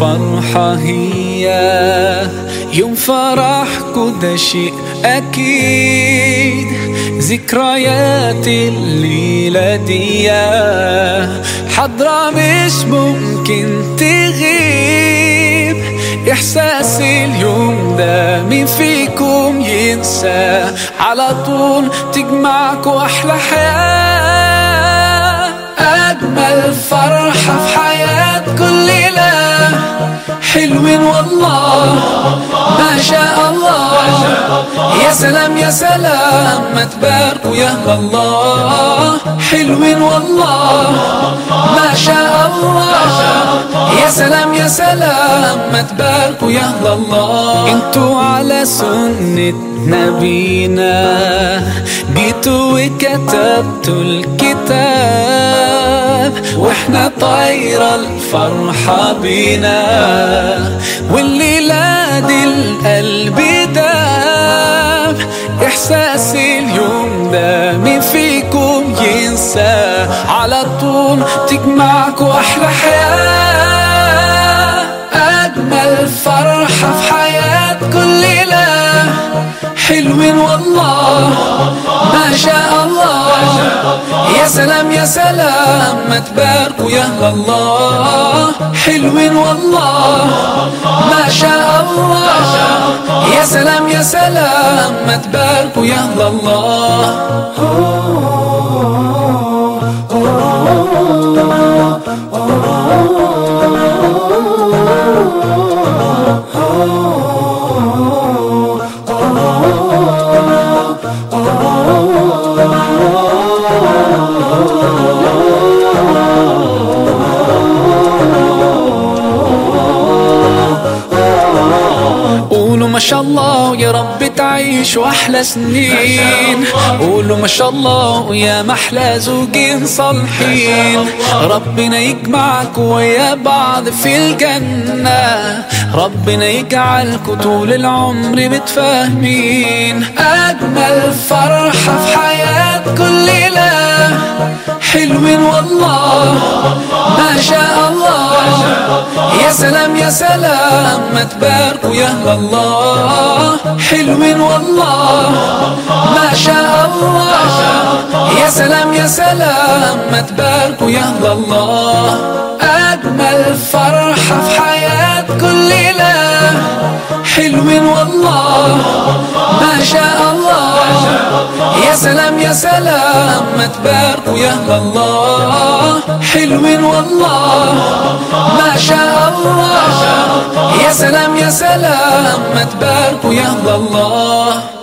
فرحة هي يوم فرحكوا ده شيء أكيد. ذكريات الليلة دي حضرة مش ممكن تغيب. إحساس اليوم ده مين فيكم ينسى؟ على طول تجمعكوا أحلى حياة. حلوين والله. ما شاء الله. يا سلام يا سلام. ما تباركوا يا الله. حلوين والله. ما شاء الله. يا سلام يا سلام. ما تباركوا يا الله. أنتوا على سنة نبينا. جيتوا وكتبتوا الكتاب. وإحنا طايرة الفرحة بينا والليلة دي القلب داب إحساس اليوم ده مين فيكم ينسى. على طول تجمعكوا أحلى حياة. أجمل فرحة في حياة كل ليلة. حلوين والله. ما شاء الله. سلام يا سلام ما تباركوا يا الله. حلوين والله. ما شاء الله. يا سلام يا سلام ما تباركوا يا الله. شاء الله يا رب تعيشوا أحلى سنين. قولوا ما شاء الله ويا محلى زوجين صالحين. ربنا يجمعكم ويا بعض في الجنة. ربنا يجعلكم طول العمر متفاهمين. أجمل فرحة في حياة كل ليلة حلوين والله. ما شاء الله. يا سلام يا سلام ما تباركوا يا الله. حلوين والله. ما شاء الله. يا سلام يا سلام ما تباركوا يا الله. أجمل فرحة في حياة كل ليلة. حلوين والله. ما شاء الله. يا سلام يا سلام ما تباركوا يا الله. حلوين والله. ما شاء الله. يا سلام يا سلام. ما تباركوا يا الله.